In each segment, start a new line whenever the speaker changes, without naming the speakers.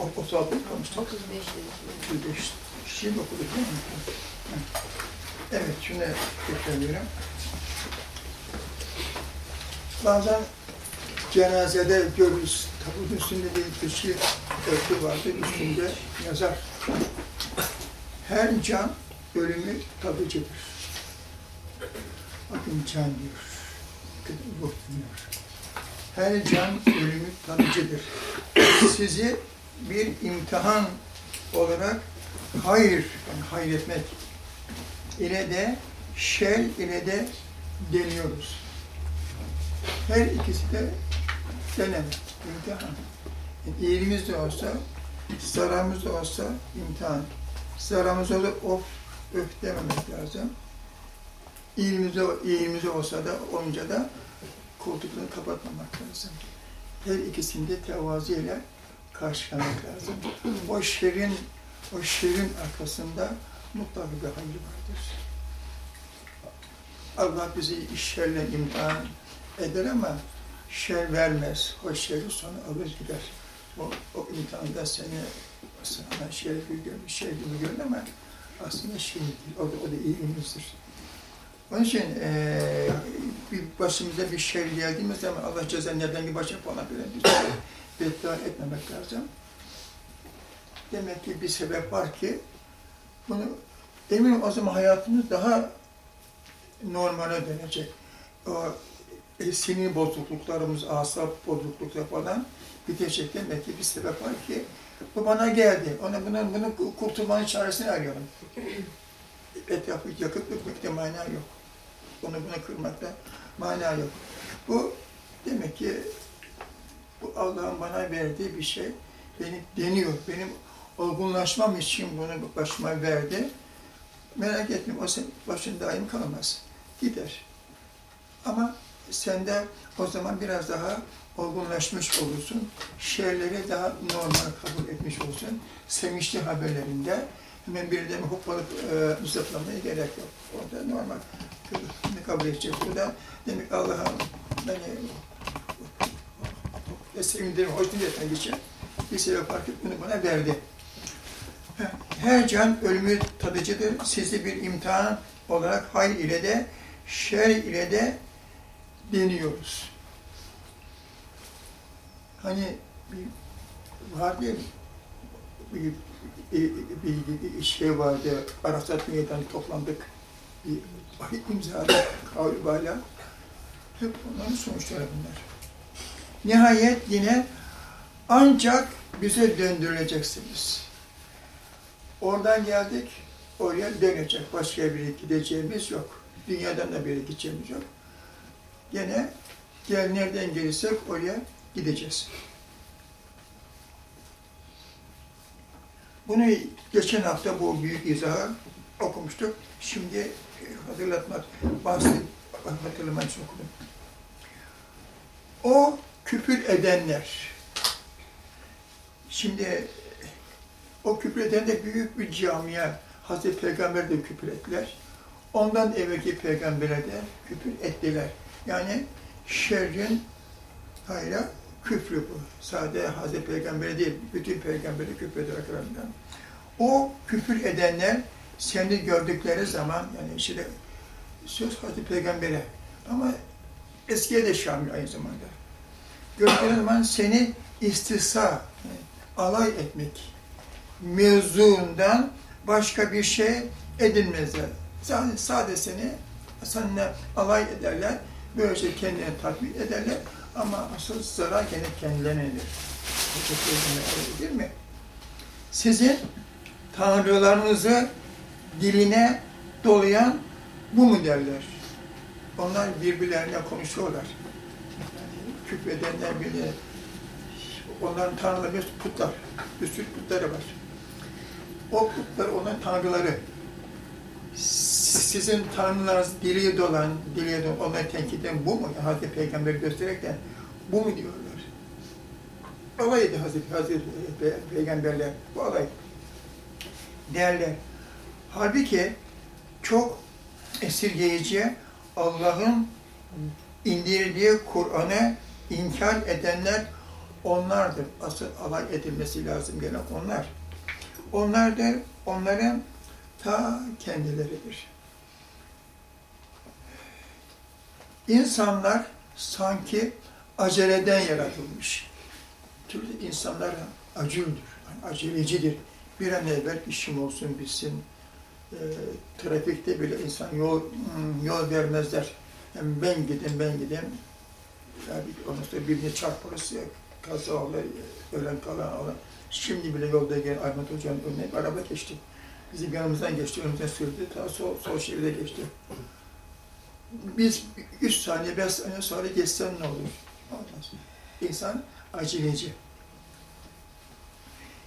36 kalmıştık.
35 dedik.
35 kişiyi mi okuduk değil mi? Evet, şunu tekrarlıyorum. Bazen cenazede görürüz, tabutun üstünde bir kişi örtü vardır, üstünde yazar. Her can ölümü tadıcıdır. Bakın can diyor, ruh diyor. Her can ölümü tadıcıdır. Sizi bir imtihan olarak hayır, yani hayretmek ile de şer ile de deniyoruz. Her ikisi de deneme, imtihan. Yani iyiliğimiz de olsa, zararımız da olsa imtihan. Zararımız olsa of, öf dememek lazım. İyiliğimiz, de, iyiliğimiz olsa da olunca da koltuklarını kapatmamak lazım. Her ikisinde tevazuyla karşılamak lazım. O şerin, o şerin arkasında mutlaka bir hayır vardır. Allah bizi şerle imtihan eder ama şer vermez. O şerri sonra alır gider. O, o imtihanda seni sana şer gibi görür, şer gibi görür ama aslında şey değil. O da, o da iyiliğimizdir. Onun için eee bir başımıza bir şer geldiğimiz zaman Allah ceza nereden bir başa falan böyle bir şey beddua etmemek lazım. Demek ki bir sebep var ki bunu eminim o zaman hayatımız daha normale dönecek. O e, sinir bozukluklarımız, asap bozuklukları falan bitecek. Demek ki bir sebep var ki bu bana geldi. Ona bunun, bunun kurtulmanın çaresini arıyorum. Etrafı yakıp yıkmakta mana yok. Onu bunu kırmakta mana yok. Bu demek ki bu Allah'ın bana verdiği bir şey. Beni deniyor. Benim olgunlaşmam için bunu başıma verdi. Merak etme, o senin başın daim kalmaz. Gider. Ama sen de o zaman biraz daha olgunlaşmış olursun. Şerleri daha normal kabul etmiş olursun. Sevinçli haberlerinde hemen birden hoppalıp e, zıplamaya gerek yok. Orada normal kabul edecek. Burada demek Allah'a beni ve sevindirim, hoşnut etmek için bir sebep fark bunu bana verdi. Her can ölümü tadıcıdır. Sizi bir imtihan olarak hayır ile de şer ile de deniyoruz. Hani bir vardı bir, bir, bir, bir şey vardı, Arasat Meydanı toplandık. Bir imzada, kavli Hep onların sonuçları bunlar. Nihayet yine ancak bize döndürüleceksiniz. Oradan geldik, oraya dönecek. Başka bir gideceğimiz yok. Dünyadan da bir yere gideceğimiz yok. Gene gel nereden gelirsek oraya gideceğiz. Bunu geçen hafta bu büyük izahı okumuştuk. Şimdi hatırlatmak, bahsi hatırlamak için okudum. O küfür edenler, şimdi o küfür eden de büyük bir camia, Hazreti Peygamber de küfür ettiler. Ondan evvelki peygambere de küfür ettiler. Yani şerrin hayra küfrü bu. Sadece Hazreti Peygamber'e değil, bütün peygamberi küfür eder arkalarından. O küfür edenler seni gördükleri zaman, yani işte söz Hazreti Peygamber'e ama eskiye de şamil aynı zamanda. Gördükleri zaman seni istisa, yani alay etmek mevzuundan başka bir şey edinmezler. Sadece, sadece seni seninle alay ederler, böylece kendini tatmin ederler ama asıl zarar gene kendilerinedir. Değil mi? Sizin tanrılarınızı diline dolayan bu mu derler? Onlar birbirlerine konuşuyorlar. Küfredenler bile onların tanrıları putlar. Bir putları var. O putlar onların tanrıları. Sizin tanrılarınız diliye dolan, diliye dolan, onları tenkit eden bu mu? Hazreti Peygamber'i gösterirken bu mu diyorlar? Alaydı Hazreti, Hazreti Peygamberler, bu alay. Derler. Halbuki çok esirgeyici Allah'ın indirdiği Kur'an'ı inkar edenler onlardır. Asıl alay edilmesi lazım gelen onlar. Onlar da onların ta kendileridir. İnsanlar sanki aceleden yaratılmış. Türlü insanlar acıldır, yani acelecidir. Bir an evvel işim olsun bitsin. E, trafikte bile insan yol hmm, yol vermezler. Yani ben gideyim, ben gideyim. Yani ondan sonra birini çarparız, kaza olur, ölen kalan olan. Şimdi bile yolda gelen Ahmet Hoca'nın önüne bir araba geçti. Bizim yanımızdan geçti, önümüzden sürdü, ta sol, sol şeride geçti. Biz üç saniye, beş saniye sonra geçsen ne olur? Olmaz. İnsan aceleci.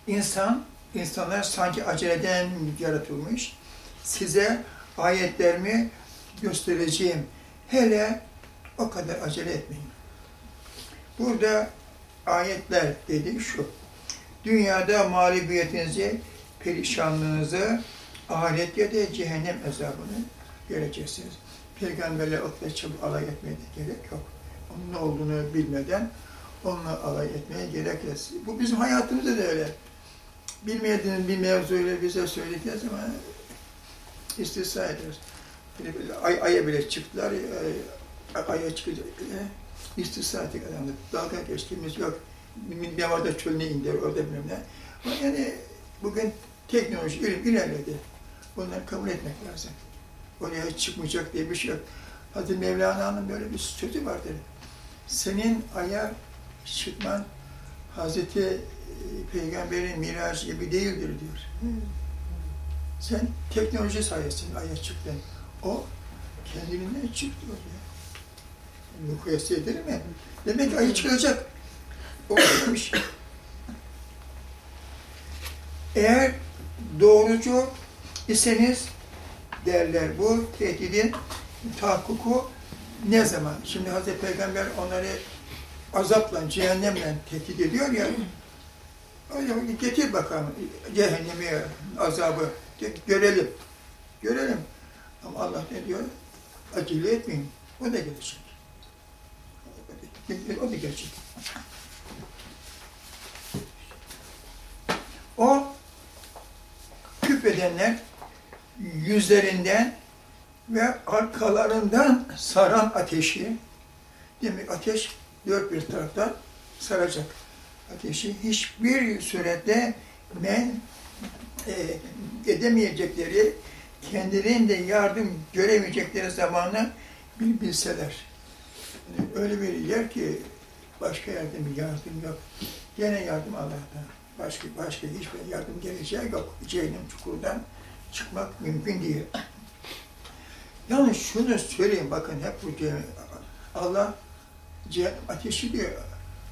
İnsan, insanlar sanki aceleden yaratılmış. Size ayetlerimi göstereceğim. Hele o kadar acele etmeyin. Burada ayetler dedi şu. Dünyada mağlubiyetinizi, perişanlığınızı, ahirette de cehennem azabını göreceksiniz. Peygamberle o kadar çabuk alay etmeye gerek yok. Onun ne olduğunu bilmeden onunla alay etmeye gerek yok. Bu bizim hayatımızda da öyle. Bilmediğiniz bir mevzuyla bize söyledikleri zaman istisna ederiz. Ay, aya bile çıktılar, ay, aya çıkacak. E, istisna ettik adamlar. Dalga geçtiğimiz yok. Bir var da çölüne indi, orada bilmem ne. Ama yani bugün teknoloji, ilim ilerledi. Bunları kabul etmek lazım. Oraya çıkmayacak diye bir şey yok. Hazreti Mevlana'nın böyle bir sözü vardır. Senin aya çıkman Hazreti Peygamberin miracı gibi değildir diyor. Sen teknoloji sayesinde aya çıktın. O kendiliğinden çıktı oraya. Mukayese edilir mi? Demek ki ayı çıkacak. O demiş. Eğer doğrucu iseniz derler bu tehdidin tahakkuku ne zaman? Şimdi Hazreti Peygamber onları azapla, cehennemle tehdit ediyor ya. Getir bakalım cehennemi, azabı görelim. Görelim. Ama Allah ne diyor? Acele etmeyin. O da gelecek. O da gelecek. O küfredenler yüzlerinden ve arkalarından saran ateşi, demek ateş dört bir taraftan saracak. Ateşi hiçbir surette men e, edemeyecekleri, kendilerinde yardım göremeyecekleri zamanı bil bilseler. Öyle bir yer ki başka yerde mi yardım yok. Gene yardım Allah'tan. Başka başka hiçbir yardım geleceği yok. Cehennem çukurundan çıkmak mümkün değil. Yalnız şunu söyleyeyim bakın hep bu cehennem. Allah ateşi diyor.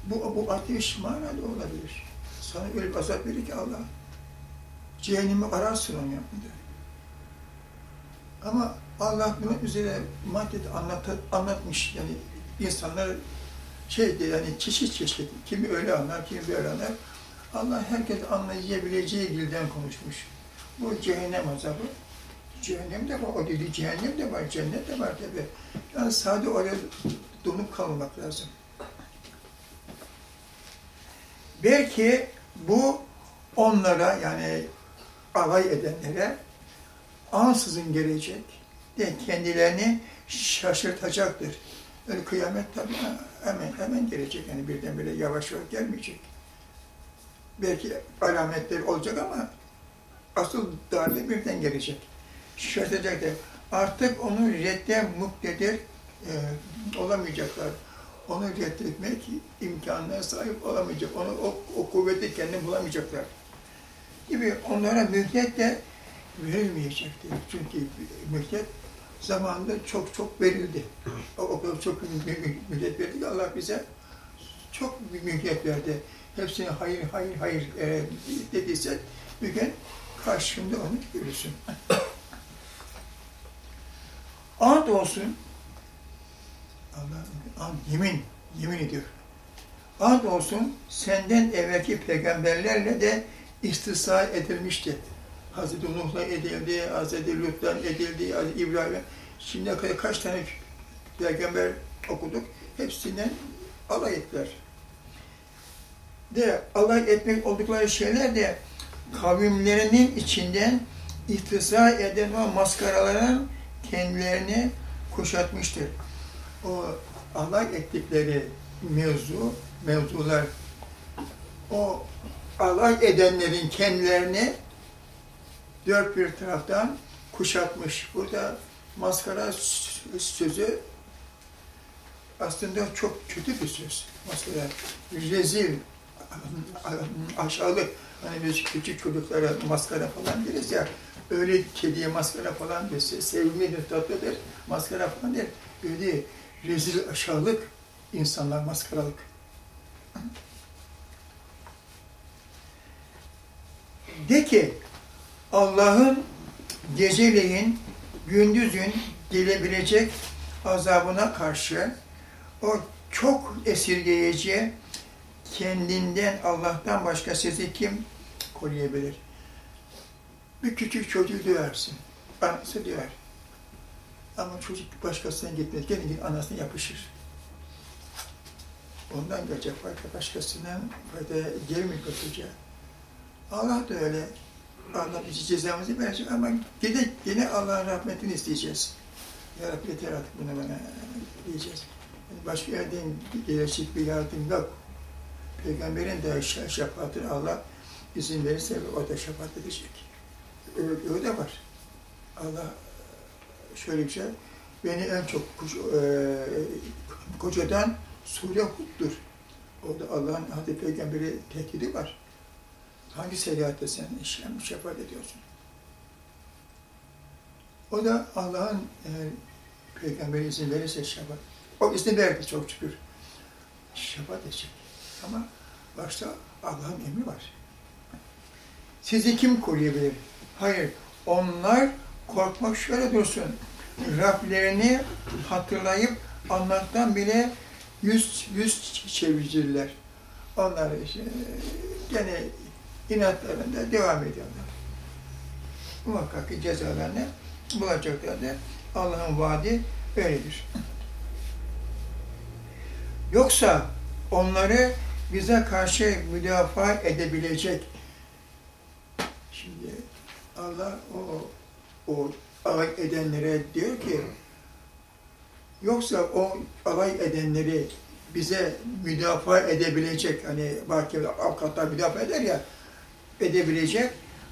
Bu, bu ateş manada olabilir. Sana öyle bir azap verir ki Allah. Cehennemi ararsın onu yapmadı. Ama Allah bunu üzerine maddede anlat, anlatmış. Yani insanlar şey yani çeşit çeşit. Kimi öyle anlar, kimi böyle anlar. Allah herkes anlayabileceği dilden konuşmuş. Bu cehennem azabı. Cehennem de var, o dedi cehennem de var, cennet de var tabi. Yani sadece oraya donup kalmamak lazım. Belki bu onlara yani alay edenlere ansızın gelecek de kendilerini şaşırtacaktır. Öyle kıyamet tabii hemen hemen gelecek yani birdenbire yavaş yavaş gelmeyecek. Belki alametler olacak ama asıl darbe birden gelecek. Şaşırtacak da artık onu redde muktedir e, olamayacaklar. Onu reddetmek imkanına sahip olamayacak. Onu o, o kuvveti kendi bulamayacaklar. Gibi onlara mühlet de verilmeyecektir. Çünkü mühlet zamanında çok çok verildi. O, kadar çok mühlet verdi Allah bize çok bir mühlet verdi. Hepsine hayır, hayır, hayır e, dediyse bugün karşında onu görürsün. Ant olsun, Allah yemin, yemin ediyor. Ant olsun senden evvelki peygamberlerle de istisna edilmişti. Hazreti Nuh'la edildi, Hazreti Lut'la edildi, Hazreti İbrahim'e. Şimdiye kadar kaç tane peygamber okuduk, hepsinden alay ettiler. de alay etmek oldukları şeyler de kavimlerinin içinden ihtisa eden o maskaraların kendilerini kuşatmıştır. O alay ettikleri mevzu, mevzular o alay edenlerin kendilerini dört bir taraftan kuşatmış. Burada maskara sözü aslında çok kötü bir söz. Maskara rezil, aşağılık. Hani biz küçük çocuklara maskara falan deriz ya, öyle kediye maskara falan dese, sevimlidir, tatlıdır, maskara falan der. Öyle rezil, aşağılık insanlar maskaralık. De ki, Allah'ın geceleyin, gündüzün gelebilecek azabına karşı o çok esirgeyici, kendinden, Allah'tan başka sizi kim koruyabilir? Bir küçük çocuğu döversin, anası döver. Ama çocuk başkasına gitmez, gene gidip anasına yapışır. Ondan gelecek fayda başkasından fayda gelmiyor kötüce. Allah da öyle. Allah bizi cezamızı verecek ama yine, yine Allah'ın rahmetini isteyeceğiz. Ya Rabbi yeter artık bunu bana diyeceğiz. Yani başka yerden gelecek bir yardım yok. Peygamberin de şefaatini Allah izin verirse o da şefaat edecek. Öyle, öyle var. Allah şöyle bir şey, beni en çok e, kocadan sure Hud'dur. Orada Allah'ın Hazreti Peygamberi tehdidi var. Hangi seriyatta sen işlem şefaat ediyorsun? O da Allah'ın e, peygamberi izin verirse şefaat. O izin verdi çok şükür. Şefaat edecek. Ama başta Allah'ın emri var. Sizi kim koruyabilir? Hayır. Onlar korkmak şöyle dursun. Rablerini hatırlayıp anlattan bile yüz, yüz çevirirler. Onlar işte, gene inatlarında devam ediyorlar. Muhakkak ki cezalarını bulacaklardır. Allah'ın vaadi öyledir. Yoksa onları bize karşı müdafaa edebilecek. Şimdi Allah o o alay edenlere diyor ki yoksa o alay edenleri bize müdafaa edebilecek hani belki avukatlar müdafaa eder ya edebilecek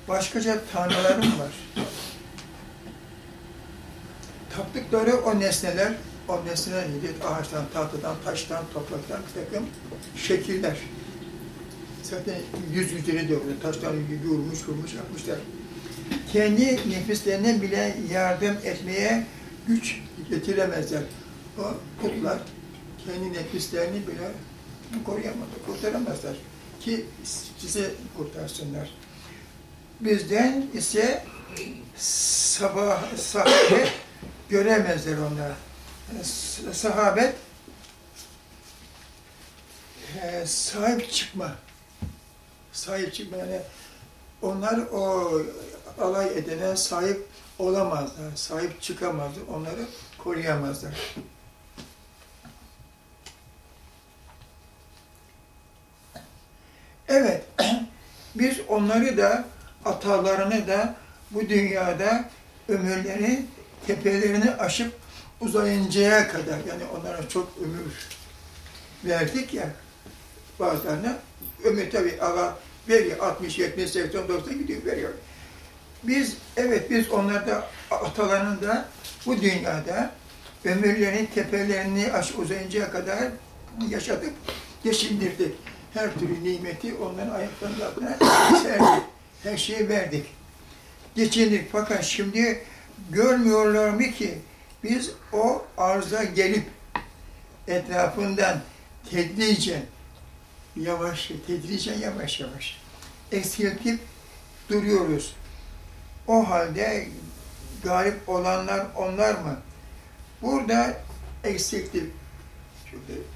başkaca tanrılarım var. Taptıkları o nesneler, o nesneler neydi? Ağaçtan, tahtadan, taştan, topraktan bir takım şekiller. Zaten yüz yüzleri de öyle, taştan yoğurmuş, vurmuş, yapmışlar. Kendi nefislerine bile yardım etmeye güç getiremezler. O putlar kendi nefislerini bile koruyamazlar, kurtaramazlar ki sizi kurtarsınlar. Bizden ise sabah sahabet göremezler onlar. Sahabet e, sahip çıkma. Sahip çıkma yani onlar o alay edene sahip olamazlar, sahip çıkamazlar, onları koruyamazlar. Evet, biz onları da, atalarını da bu dünyada ömürleri, tepelerini aşıp uzayıncaya kadar, yani onlara çok ömür verdik ya, bazılarına, ömür tabi Allah veriyor, 60, 70, 80, 90 gidiyor, veriyor. Biz, evet biz onlarda, atalarını da bu dünyada ömürlerin tepelerini aş uzayıncaya kadar yaşadık, geçindirdik her türlü nimeti onların ayaklarının altına serdik. Her şeyi verdik. Geçindik. Fakat şimdi görmüyorlar mı ki biz o arza gelip etrafından tedricen yavaş, tedricen yavaş yavaş eksiltip duruyoruz. O halde galip olanlar onlar mı? Burada eksiltip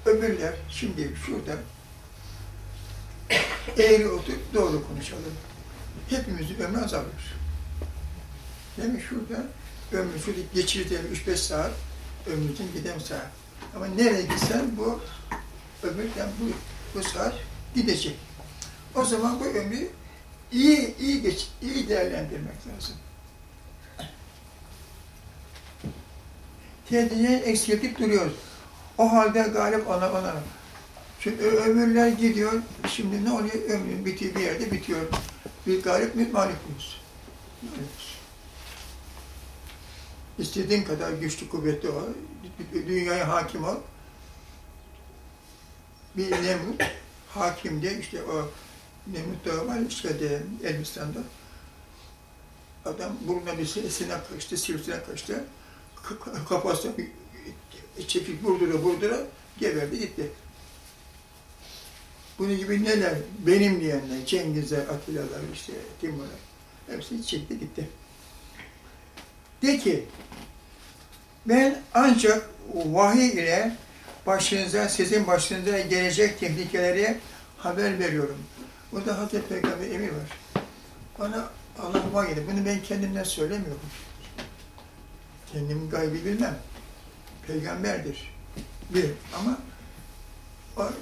öbürler şimdi şurada eğri oturup doğru konuşalım. Hepimizin ömrü azalır. Değil mi? Şurada ömrü, şurada geçirdiğim 3-5 saat ömrümüzün giden saat. Ama nereye gitsen bu ömürden bu, bu saat gidecek. O zaman bu ömrü iyi iyi geç, iyi değerlendirmek lazım. Kendini eksiltip duruyoruz. O halde galip ona ona. Şimdi ömürler gidiyor. Şimdi ne oluyor? Ömrün bitiyor bir yerde bitiyor. Bir galip mi muyuz? Mağlup. İstediğin kadar güçlü kuvvetli ol. Dünyaya hakim ol. Bir Nemrut hakim de işte o Nemrut Dağı var de Elbistan'da. Adam burnuna bir kaçtı, sivrisinek kaçtı. K- k- Kafasına çekip vurdura vurdura geberdi gitti. Bunun gibi neler? Benim diyenler, Cengizler, Atilla'lar, işte Timurlar. Hepsi çekti gitti. De ki, ben ancak vahiy ile başınıza, sizin başınıza gelecek tehlikeleri haber veriyorum. Burada Hazreti Peygamber emir var. Bana Allah vahiy etti. Bunu ben kendimden söylemiyorum. Kendim gaybi bilmem. Peygamberdir. Bir ama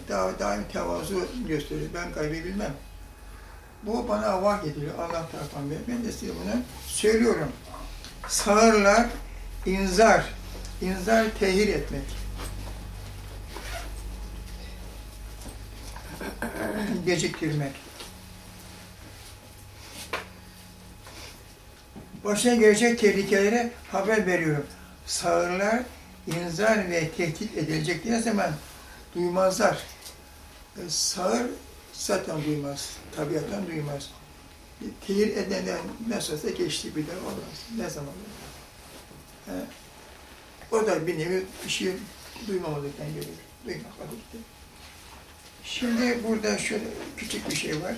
daha daim tevazu gösterir. Ben gaybi bilmem. Bu bana vahiy ediliyor Allah tarafından. Ben de size bunu söylüyorum. Sağırlar, inzar, inzar tehir etmek. Geciktirmek. Başına gelecek tehlikelere haber veriyorum. Sağırlar, inzar ve tehdit edilecek diye zaman duymazlar. E, Sağır zaten duymaz, tabiattan duymaz. Tehir edenden nasılsa geçti bir de olmaz. Ne zaman? He. O da bir nevi bir şey duymamalıktan geliyor. Duymakla Şimdi burada şöyle küçük bir şey var.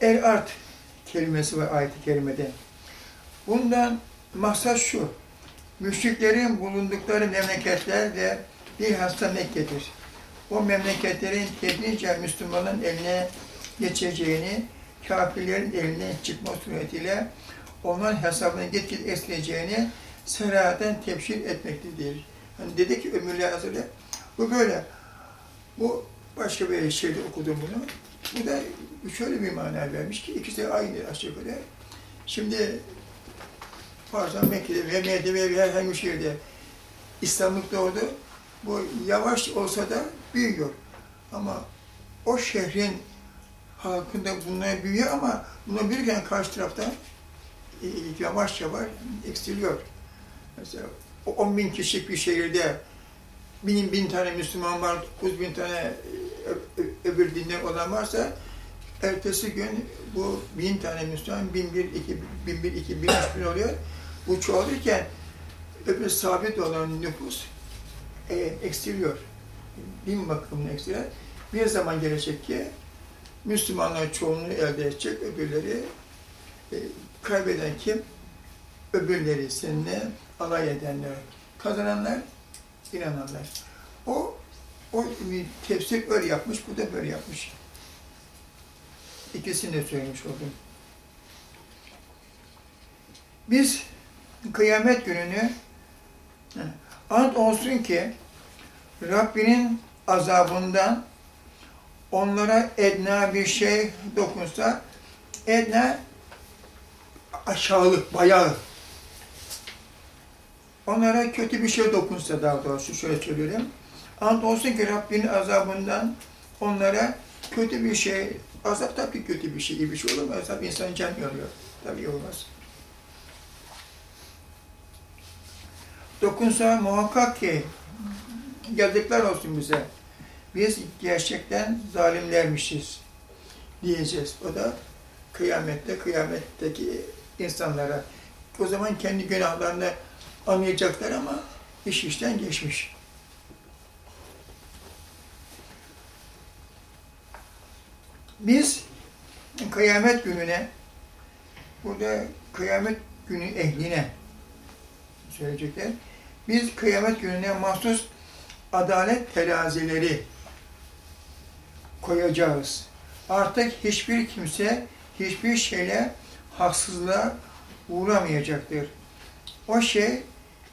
El art kelimesi var ayet-i kerimede. Bundan maksat şu. Müşriklerin bulundukları memleketler bilhassa Mekke'dir. O memleketlerin tedrince Müslümanın eline geçeceğini, kafirlerin eline çıkma suretiyle onların hesabını gitgide esleyeceğini serahaten tebşir etmektedir. Hani dedi ki ömürler hazırla. Bu böyle. Bu başka bir şeyde okudum bunu. Bu da şöyle bir mana vermiş ki ikisi aynı aşağı yukarı. Şimdi Bazen Mekke'de veya Medine'de veya herhangi bir şehirde İslamlık doğdu. Bu yavaş olsa da büyüyor. Ama o şehrin halkında bunlar büyüyor ama bunlar büyürken karşı tarafta e, yavaş yavaş eksiliyor. Mesela o 10 bin kişilik bir şehirde bin, bin tane Müslüman var, 9 bin tane ö- öbür dinden olan varsa ertesi gün bu bin tane Müslüman, bin bir, iki, bin bir, iki, bin üç bin oluyor. Bu çoğalırken öbür sabit olan nüfus e, eksiliyor. Din bakımından eksiliyor. Bir zaman gelecek ki Müslümanlar çoğunluğu elde edecek, öbürleri e, kaybeden kim? Öbürleri seninle alay edenler. Kazananlar, inananlar. O, o tefsir öyle yapmış, bu da böyle yapmış. İkisini de söylemiş oldum. Biz kıyamet gününü ant olsun ki Rabbinin azabından onlara edna bir şey dokunsa edna aşağılık, bayağı onlara kötü bir şey dokunsa daha doğrusu şöyle söyleyeyim. Ant olsun ki Rabbinin azabından onlara kötü bir şey, azap tabii kötü bir şey, iyi bir şey olur mu? Azap insan can yoruyor. Tabii olmaz. Dokunsa muhakkak ki geldikler olsun bize. Biz gerçekten zalimlermişiz diyeceğiz. O da kıyamette, kıyametteki insanlara. O zaman kendi günahlarını anlayacaklar ama iş işten geçmiş. Biz kıyamet gününe, burada kıyamet günü ehline söyleyecekler. Biz kıyamet gününe mahsus adalet terazileri koyacağız. Artık hiçbir kimse hiçbir şeyle haksızlığa uğramayacaktır. O şey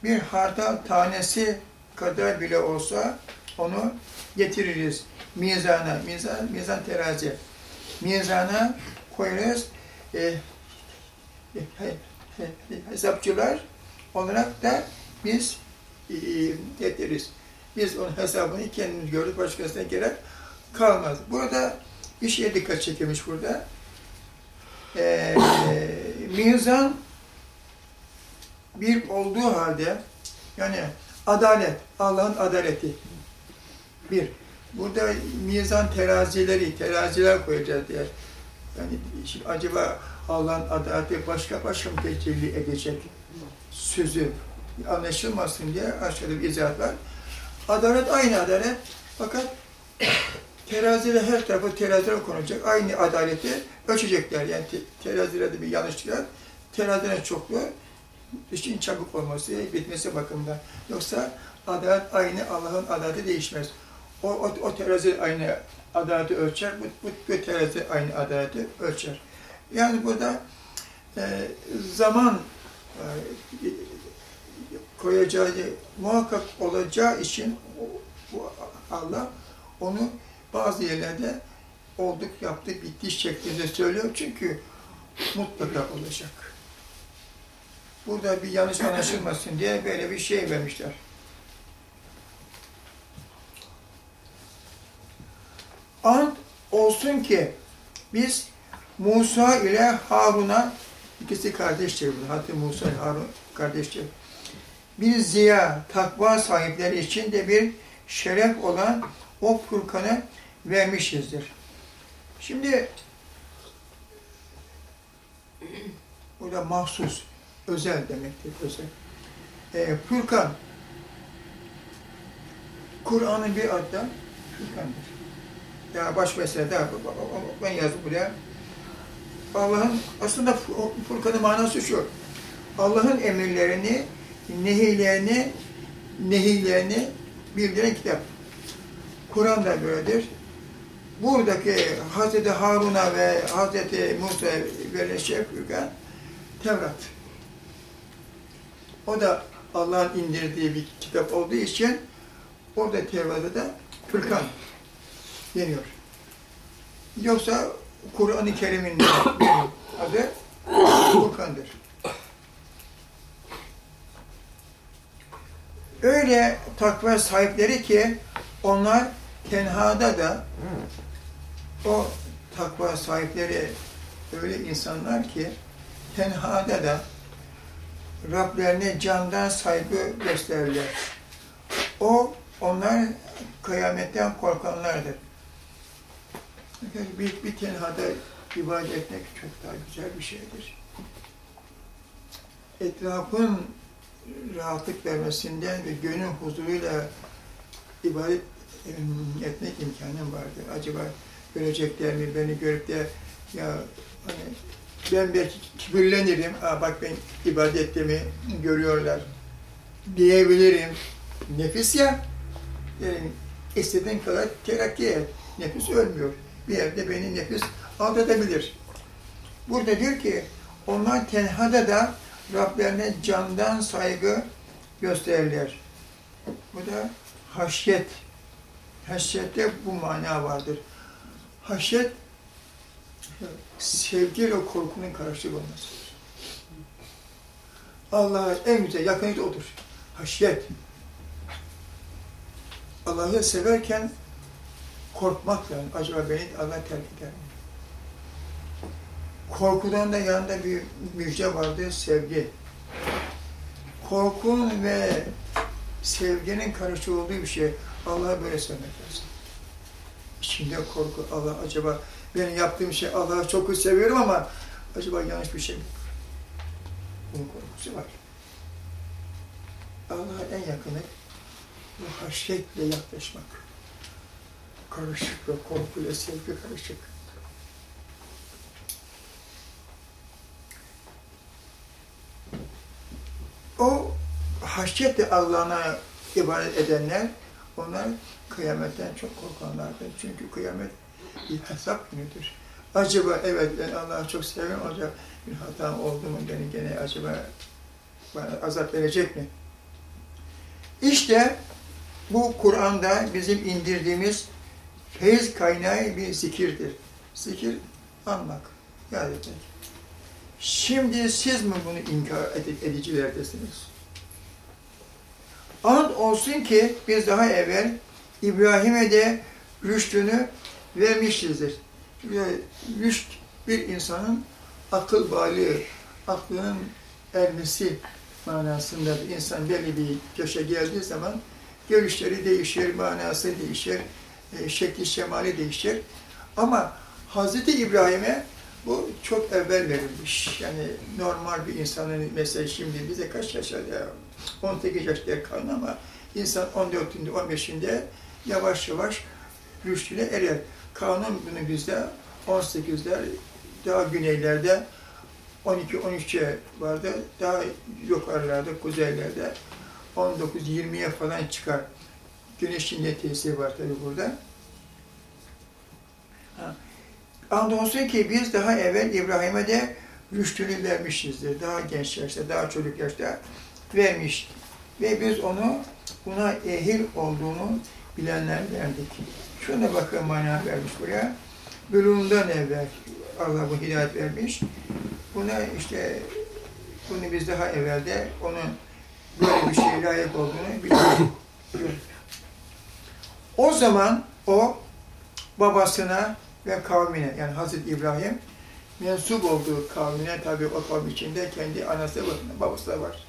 bir hardal tanesi kadar bile olsa onu getiririz. mizana, mizan, mizan terazi. Mizana koyarız. E, e, he- hesapçılar olarak da biz e, ederiz. Biz onun hesabını kendimiz gördük, başkasına gerek kalmaz. Burada bir şeye dikkat çekilmiş burada. E, mizan bir olduğu halde yani adalet, Allah'ın adaleti. Bir. Burada mizan terazileri, teraziler koyacağız diye. Yani acaba Allah'ın adaleti başka başka mı tecelli edecek sözü anlaşılmasın diye aşağıda bir izahat var. Adalet aynı adalet fakat terazide her tarafı teraziler konacak. Aynı adaleti ölçecekler. Yani te, terazilerde bir yanlışlık var. Terazilerin çokluğu işin çabuk olması, bitmesi bakımından. Yoksa adalet aynı, Allah'ın adaleti değişmez. O, o, o terazi aynı adaleti ölçer, bu, bu, bu terazi aynı adaleti ölçer. Yani burada e, zaman e, koyacağı, muhakkak olacağı için bu Allah onu bazı yerlerde olduk, yaptık, bitti şeklinde söylüyor. Çünkü mutlaka olacak. Burada bir yanlış anlaşılmasın diye böyle bir şey vermişler. Ant olsun ki biz Musa ile Harun'a ikisi kardeştir. Hatta Musa ile Harun kardeştir. Bir ziya, takva sahipleri için de bir şeref olan o Furkan'ı vermişizdir. Şimdi burada mahsus, özel demektir, özel. Ee, Furkan, Kur'an'ın bir adı da Furkan'dır. Ya baş mesele daha, ben yazdım buraya. Allah'ın, aslında Furkan'ın manası şu, Allah'ın emirlerini, nehirlerini, nehirlerini bildiren kitap. Kur'an da böyledir. Buradaki Hz. Harun'a ve Hz. Musa'ya verilen Furkan, Tevrat. O da Allah'ın indirdiği bir kitap olduğu için orada Tevrat'ta da Furkan deniyor. Yoksa Kur'an-ı Kerim'in adı Furkan'dır. Öyle takva sahipleri ki onlar tenhada da o takva sahipleri öyle insanlar ki tenhada da Rablerine candan saygı gösterirler. O, onlar kıyametten korkanlardır. Bir, bir tenhada ibadet etmek çok daha güzel bir şeydir. Etrafın rahatlık vermesinden ve gönül huzuruyla ibadet etmek imkanım vardır. Acaba görecekler mi, beni görüp de ya hani ben belki kibirlenirim, Aa, bak ben ibadetimi görüyorlar diyebilirim. Nefis ya, yani istediğin kadar terakki et. Nefis ölmüyor. Bir yerde beni nefis aldatabilir. Burada diyor ki, onlar tenhada da Rablerine candan saygı gösterirler. Bu da haşyet. Haşyette bu mana vardır. Haşyet, sevgi ve korkunun karışık olmasıdır. Allah'a en güzel yakınlık odur. Haşyet. Allah'ı severken korkmak yani. Acaba beni Allah terk eder mi? Korkudan da yanında bir müjde vardı, sevgi. Korkun ve sevginin karışık olduğu bir şey. Allah'ı böyle sevmek lazım. İçinde korku, Allah acaba benim yaptığım şey Allah'ı çok seviyorum ama acaba yanlış bir şey mi? Bunun korkusu var. Allah'a en yakını bu haşyetle yaklaşmak. Karışık ve korkuyla sevgi karışık. O haşyetle Allah'ına ibadet edenler, onlar kıyametten çok korkanlardır. Çünkü kıyamet bir hesap günüdür. Acaba evet ben Allah'ı çok seviyorum, acaba bir hatam oldu mu beni gene acaba bana azap verecek mi? İşte bu Kur'an'da bizim indirdiğimiz feyiz kaynağı bir zikirdir. Zikir anmak, yad etmek. Şimdi siz mi bunu inkar ed- edicilerdesiniz? And olsun ki biz daha evvel İbrahim'e de rüştünü vermişizdir. Çünkü rüşt bir insanın akıl bali, aklının ermesi manasında bir insan belli bir yaşa geldiği zaman görüşleri değişir, manası değişir, e, şekli şemali değişir. Ama Hazreti İbrahim'e bu çok evvel verilmiş. Yani normal bir insanın mesela şimdi bize kaç yaşında ya? 18 yaşta kalın ama insan 14'ünde 15'inde yavaş yavaş rüştüne erer. Kanun bunu bizde 18'ler daha güneylerde 12-13'e vardı. Daha yukarılarda, kuzeylerde 19-20'ye falan çıkar. Güneşin de tesiri var tabi burada. Ha. Andolsun ki biz daha evvel İbrahim'e de rüştünü vermişizdir. Daha genç yaşta, daha çocuk yaşta vermiş. Ve biz onu buna ehil olduğunu bilenler verdik. Şuna bakın mana vermiş buraya. Bölümünden evvel Allah bu hidayet vermiş. Buna işte bunu biz daha evvelde onun böyle bir şeye layık olduğunu biliyoruz. O zaman o babasına ve kavmine yani Hazreti İbrahim mensup olduğu kavmine tabi o kavm içinde kendi anası var, babası da var.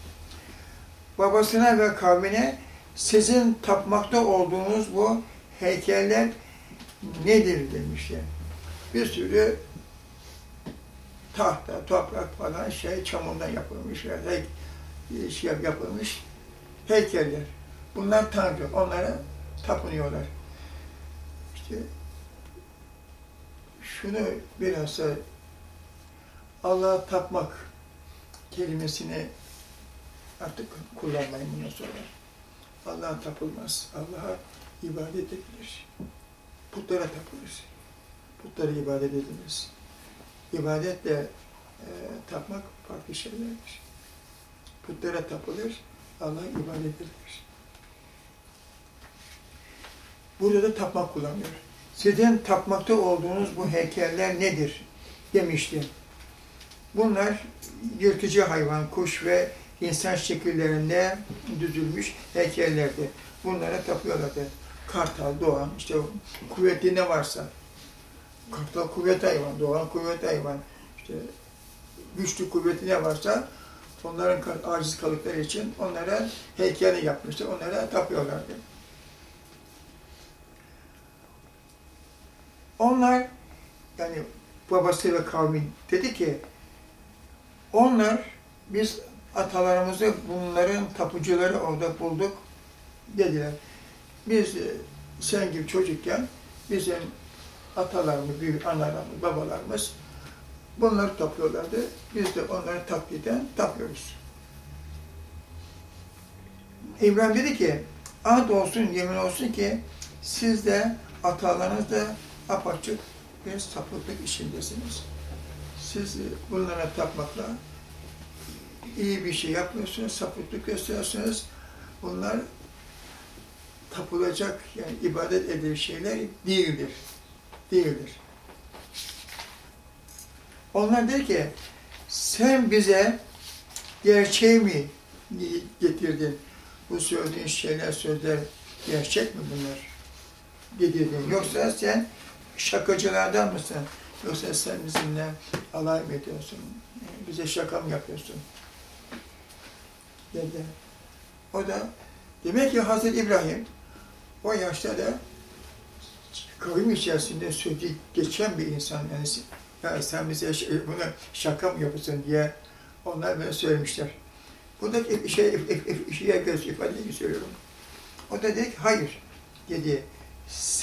Babasına ve kavmine sizin tapmakta olduğunuz bu heykeller nedir demişler. Bir sürü tahta, toprak falan şey çamurdan yapılmış, hey, şey yapılmış heykeller. Bunlar Tanrı, onlara tapınıyorlar. İşte şunu bilhassa Allah'a tapmak kelimesini artık kullanmayın bundan sonra. Allah'a tapılmaz. Allah'a ibadet edilir. Putlara tapılır. Putlara ibadet edilir. İbadetle e, tapmak farklı şeylerdir. Putlara tapılır, Allah'a ibadet edilir. Burada da tapmak kullanıyor. Sizin tapmakta olduğunuz bu heykeller nedir? demişti. Bunlar yırtıcı hayvan, kuş ve insan şekillerinde düzülmüş heykellerdi. Bunlara tapıyorlardı. Kartal, doğan, işte kuvvetli ne varsa. Kartal kuvvet hayvan, doğan kuvvet hayvan. İşte güçlü kuvvetli ne varsa onların aciz kalıkları için onlara heykeli yapmıştı. Onlara tapıyorlardı. Onlar yani babası ve kavmi dedi ki onlar biz atalarımızı bunların tapıcıları orada bulduk dediler. Biz e, sen gibi çocukken bizim atalarımız, büyük analarımız, babalarımız bunları tapıyorlardı. Biz de onları takliden tapıyoruz. İbrahim dedi ki, ad olsun, yemin olsun ki siz de atalarınız da apaçık bir sapıklık içindesiniz. Siz bunlara tapmakla iyi bir şey yapmıyorsunuz, sapıklık gösteriyorsunuz. Bunlar tapılacak, yani ibadet edilir şeyler değildir. Değildir. Onlar der ki, sen bize gerçeği mi getirdin? Bu söylediğin şeyler, sözler gerçek mi bunlar? Dedirdin. Yoksa sen şakacılardan mısın? Yoksa sen bizimle alay mı ediyorsun? Bize şaka mı yapıyorsun? Dedi. O da demek ki Hazreti İbrahim o yaşta da kavim içerisinde sözü geçen bir insan. Yani ya sen bize bunu şaka mı yapıyorsun diye onlar böyle söylemişler. Buradaki şey, şeye göre ifade söylüyorum. O da dedi ki hayır dedi. Siz